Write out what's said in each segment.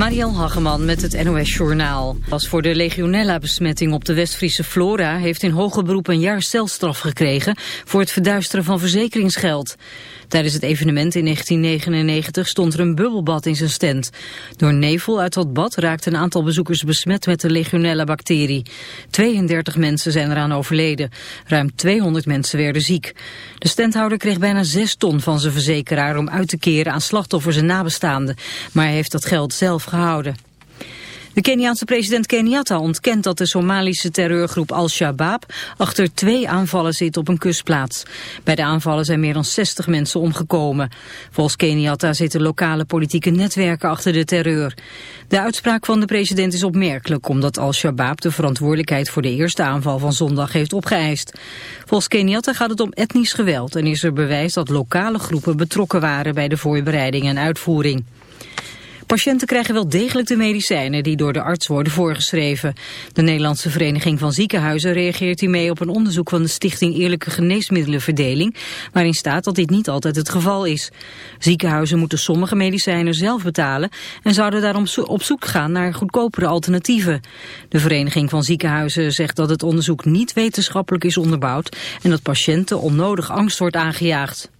Mariel Hageman met het NOS Journaal. Als voor de legionella-besmetting op de Westfriese Flora... heeft in hoger beroep een jaar celstraf gekregen... voor het verduisteren van verzekeringsgeld. Tijdens het evenement in 1999 stond er een bubbelbad in zijn stand. Door nevel uit dat bad raakte een aantal bezoekers besmet met de legionella-bacterie. 32 mensen zijn eraan overleden. Ruim 200 mensen werden ziek. De standhouder kreeg bijna 6 ton van zijn verzekeraar om uit te keren aan slachtoffers en nabestaanden. Maar hij heeft dat geld zelf De Keniaanse president Kenyatta ontkent dat de Somalische terreurgroep Al-Shabaab achter twee aanvallen zit op een kustplaats. Bij de aanvallen zijn meer dan 60 mensen omgekomen. Volgens Kenyatta zitten lokale politieke netwerken achter de terreur. De uitspraak van de president is opmerkelijk omdat Al-Shabaab de verantwoordelijkheid voor de eerste aanval van zondag heeft opgeëist. Volgens Kenyatta gaat het om etnisch geweld en is er bewijs dat lokale groepen betrokken waren bij de voorbereiding en uitvoering. Patiënten krijgen wel degelijk de medicijnen die door de arts worden voorgeschreven. De Nederlandse Vereniging van Ziekenhuizen reageert hiermee op een onderzoek van de Stichting Eerlijke Geneesmiddelenverdeling, waarin staat dat dit niet altijd het geval is. Ziekenhuizen moeten sommige medicijnen zelf betalen en zouden daarom op zoek gaan naar goedkopere alternatieven. De Vereniging van Ziekenhuizen zegt dat het onderzoek niet wetenschappelijk is onderbouwd en dat patiënten onnodig angst wordt aangejaagd.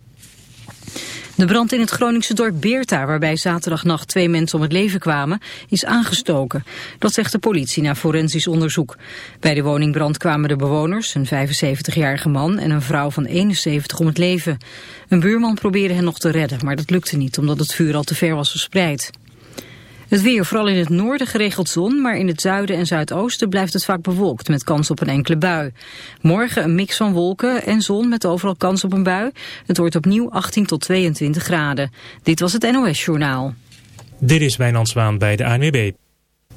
De brand in het Groningse dorp Beerta, waarbij zaterdagnacht twee mensen om het leven kwamen, is aangestoken. Dat zegt de politie na forensisch onderzoek. Bij de woningbrand kwamen de bewoners, een 75-jarige man en een vrouw van 71 om het leven. Een buurman probeerde hen nog te redden, maar dat lukte niet omdat het vuur al te ver was verspreid. Het weer, vooral in het noorden geregeld zon, maar in het zuiden en zuidoosten blijft het vaak bewolkt met kans op een enkele bui. Morgen een mix van wolken en zon met overal kans op een bui. Het wordt opnieuw 18 tot 22 graden. Dit was het NOS Journaal. Dit is Wijnand Zwaan bij de ANWB.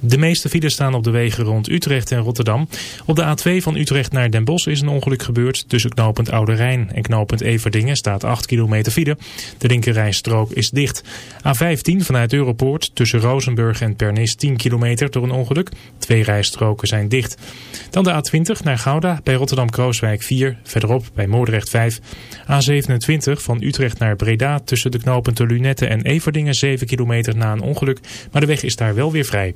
De meeste files staan op de wegen rond Utrecht en Rotterdam. Op de A2 van Utrecht naar Den Bosch is een ongeluk gebeurd. Tussen knooppunt Oude Rijn en knooppunt Everdingen staat 8 kilometer file. De linkerrijstrook is dicht. A15 vanuit Europoort tussen Rozenburg en Pernis 10 kilometer door een ongeluk. Twee rijstroken zijn dicht. Dan de A20 naar Gouda bij Rotterdam-Krooswijk 4. Verderop bij Moordrecht 5. A27 van Utrecht naar Breda tussen de knooppunten Lunette en Everdingen 7 kilometer na een ongeluk. Maar de weg is daar wel weer vrij.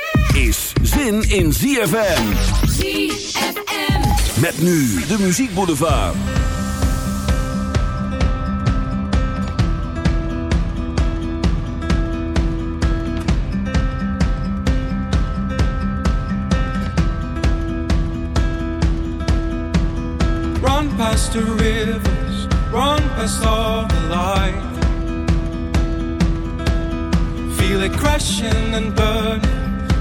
Is zin in ZFM. ZFM. Met nu de muziekboulevard. Run past the rivers, run past all the light. Feel it crashing and burning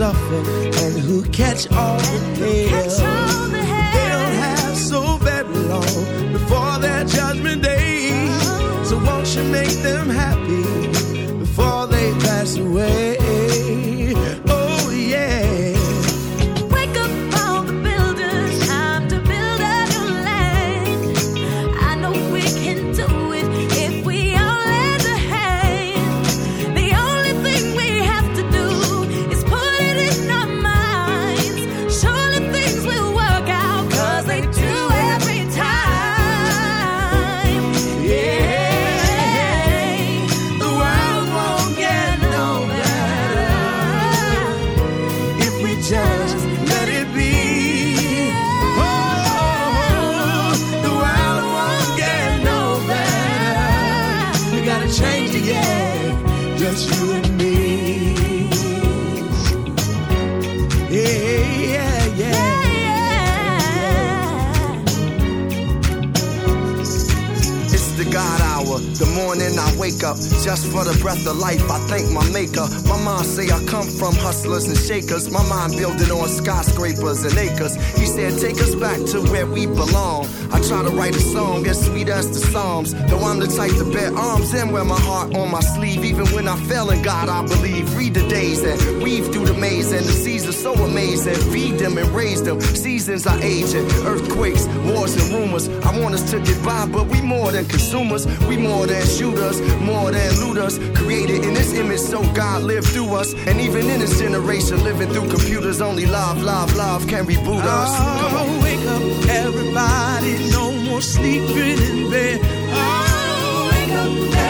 suffer and who catch all the tales. wear my heart on my sleeve. Even when I fell, in God, I believe. Read the days and weave through the maze, and the seasons so amazing. Feed them and raise them. Seasons are aging, earthquakes, wars and rumors. I want us to get by, but we more than consumers. We more than shooters, more than looters. Created in His image, so God lived through us. And even in this generation, living through computers, only live, live, live can reboot us. Come on, oh, wake up, everybody. No more sleeping in bed. Oh, wake up.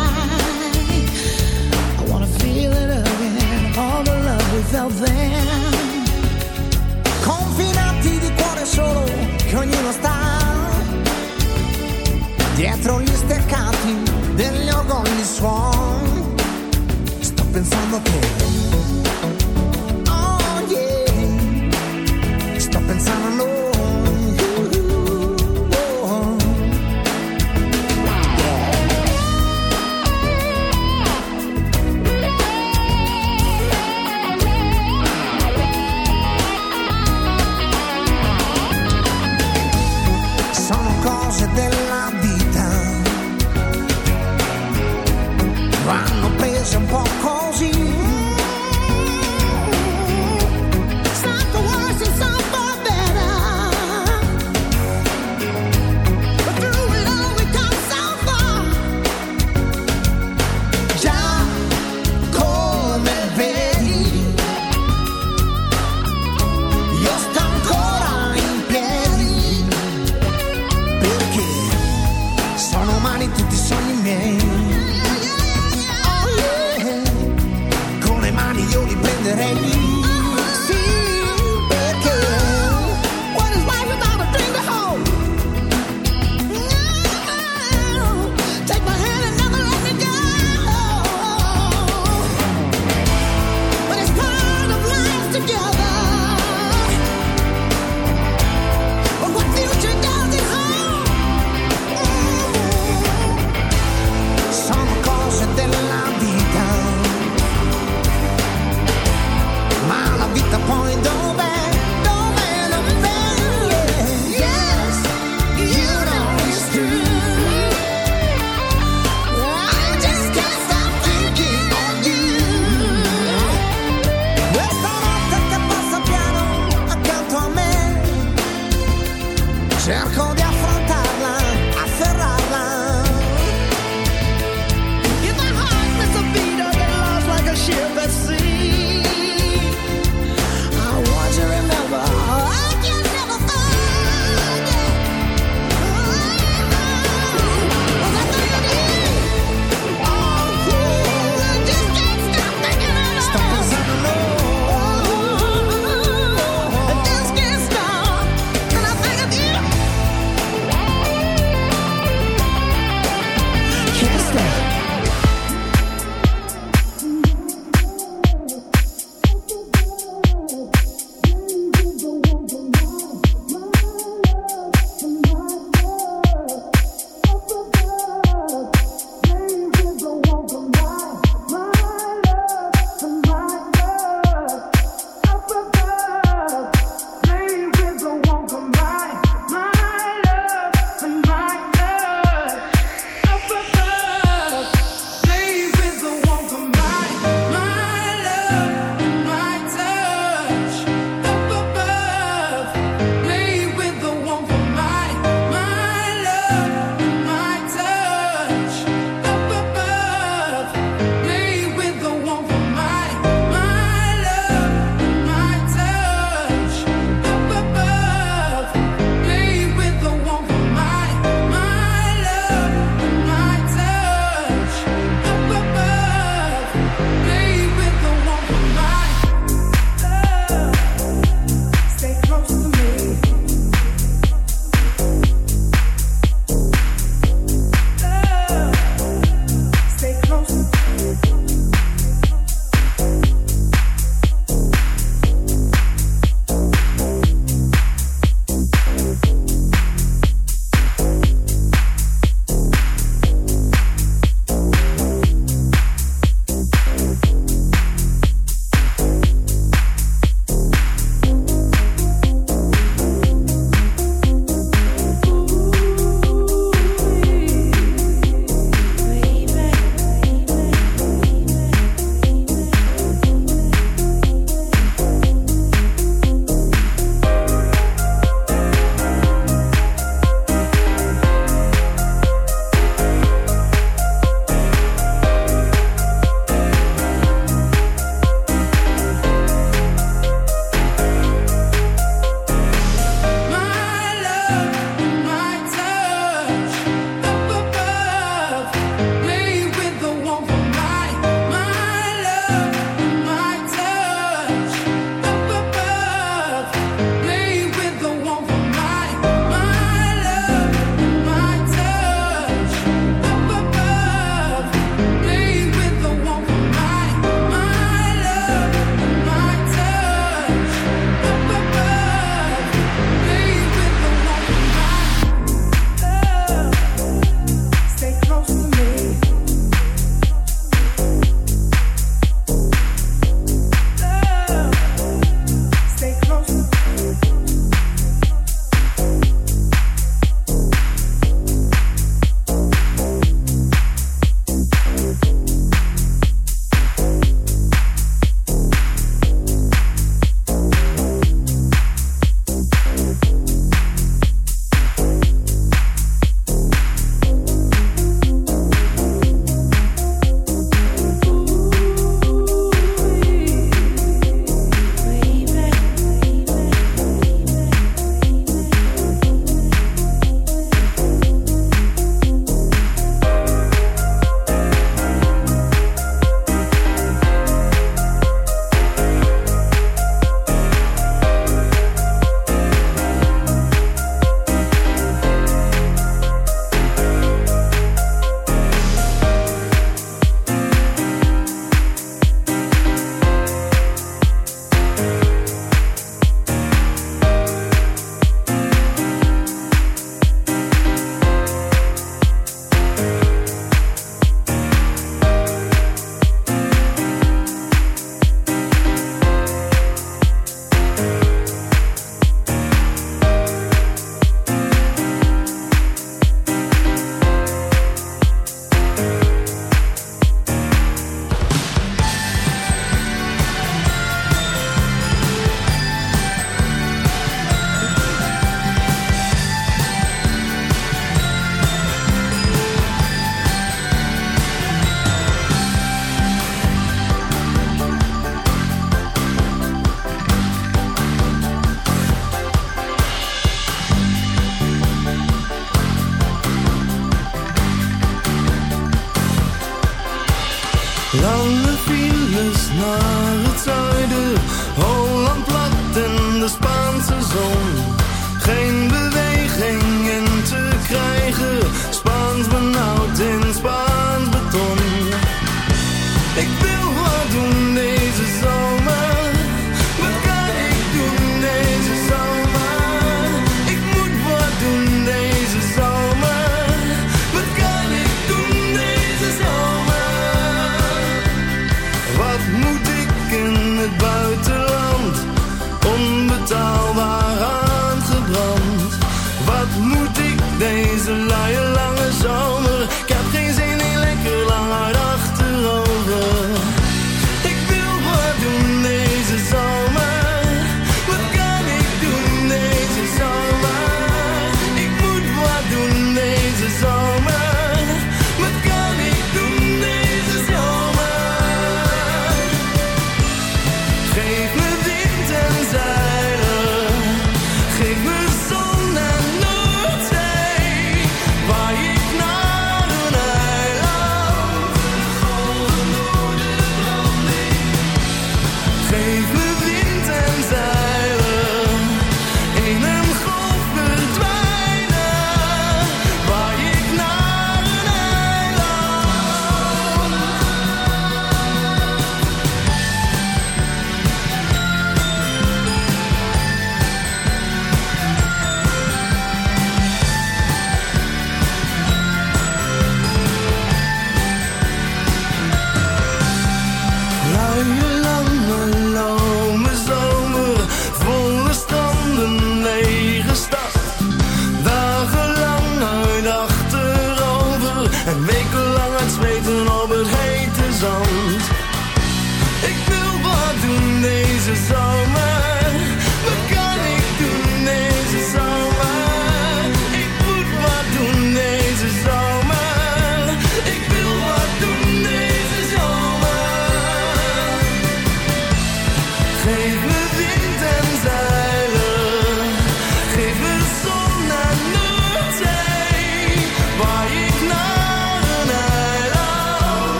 Ognuno sta dietro gli steccati degli orgogli suon. Sto pensando a te. Oh yeah, sto pensando a noi.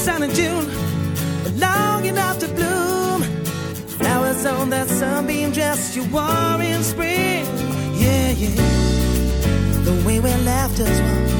sun in June, long enough to bloom. Flowers on that sunbeam dress you wore in spring. Yeah, yeah. The way we left as one.